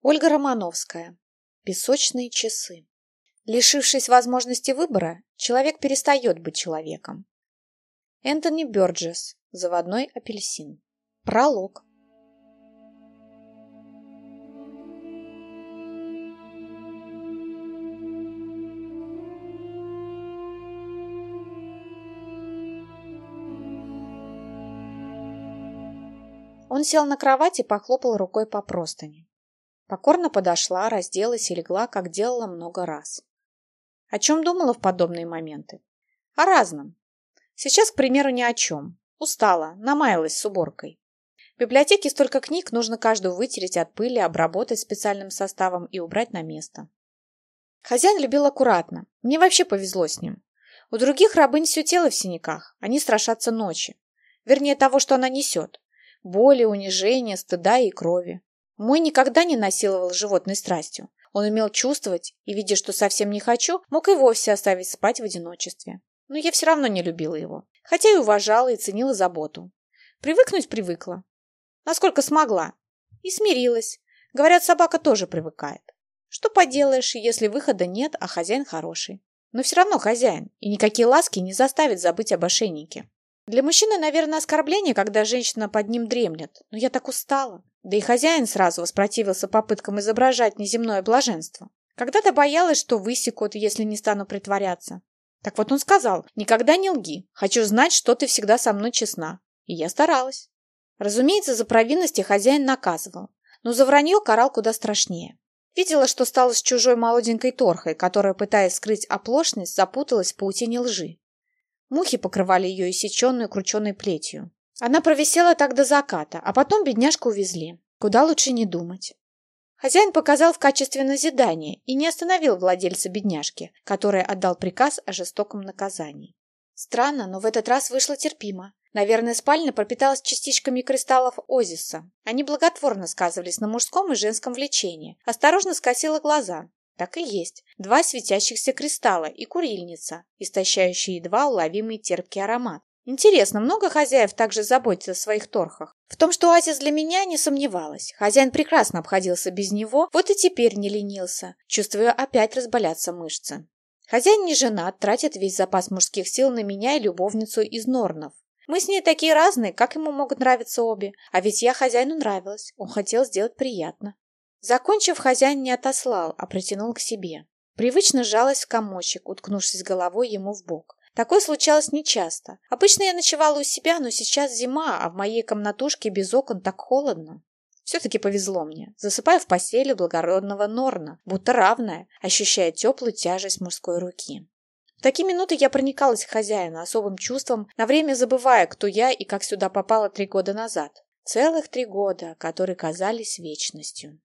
Ольга Романовская. Песочные часы. Лишившись возможности выбора, человек перестает быть человеком. Энтони Бёрджес. Заводной апельсин. Пролог. Он сел на кровать и похлопал рукой по простыне. Покорно подошла, разделась и легла, как делала много раз. О чем думала в подобные моменты? О разном. Сейчас, к примеру, ни о чем. Устала, намаялась с уборкой. В библиотеке столько книг, нужно каждую вытереть от пыли, обработать специальным составом и убрать на место. Хозяин любил аккуратно. Мне вообще повезло с ним. У других рабынь все тело в синяках. Они страшатся ночи. Вернее, того, что она несет. Боли, унижения, стыда и крови. Мой никогда не насиловал животной страстью. Он умел чувствовать и, видя, что совсем не хочу, мог и вовсе оставить спать в одиночестве. Но я все равно не любила его, хотя и уважала и ценила заботу. Привыкнуть привыкла. Насколько смогла. И смирилась. Говорят, собака тоже привыкает. Что поделаешь, если выхода нет, а хозяин хороший. Но все равно хозяин, и никакие ласки не заставят забыть об ошейнике. Для мужчины, наверное, оскорбление, когда женщина под ним дремлет. Но я так устала. Да и хозяин сразу воспротивился попыткам изображать неземное блаженство. Когда-то боялась, что высекут, если не стану притворяться. Так вот он сказал, никогда не лги. Хочу знать, что ты всегда со мной честна. И я старалась. Разумеется, за провинности хозяин наказывал. Но за вранье карал куда страшнее. Видела, что стала с чужой молоденькой торхой, которая, пытаясь скрыть оплошность, запуталась в паутине лжи. Мухи покрывали ее иссеченную крученой плетью. Она провисела так до заката, а потом бедняжку увезли. Куда лучше не думать. Хозяин показал в качестве назидания и не остановил владельца бедняжки, который отдал приказ о жестоком наказании. Странно, но в этот раз вышло терпимо. Наверное, спальня пропиталась частичками кристаллов Озиса. Они благотворно сказывались на мужском и женском влечении. Осторожно скосила глаза. Так и есть. Два светящихся кристалла и курильница, истощающие едва уловимый терпкий аромат. Интересно, много хозяев также заботятся о своих торхах? В том, что оазис для меня, не сомневалась. Хозяин прекрасно обходился без него, вот и теперь не ленился, чувствуя опять разболятся мышцы. Хозяин не женат, тратит весь запас мужских сил на меня и любовницу из Норнов. Мы с ней такие разные, как ему могут нравиться обе. А ведь я хозяину нравилась, он хотел сделать приятно. Закончив, хозяин не отослал, а притянул к себе. Привычно сжалась в комочек, уткнувшись головой ему в бок. Такое случалось нечасто. Обычно я ночевала у себя, но сейчас зима, а в моей комнатушке без окон так холодно. Все-таки повезло мне. Засыпаю в постели благородного Норна, будто равная, ощущая теплую тяжесть мужской руки. В такие минуты я проникалась к хозяину особым чувством, на время забывая, кто я и как сюда попала три года назад. Целых три года, которые казались вечностью.